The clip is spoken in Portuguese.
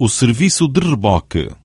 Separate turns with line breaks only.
o serviço de reboque.